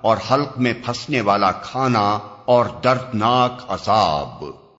اور حلق میں پھنسنے والا کھانا اور دردناک عذاب۔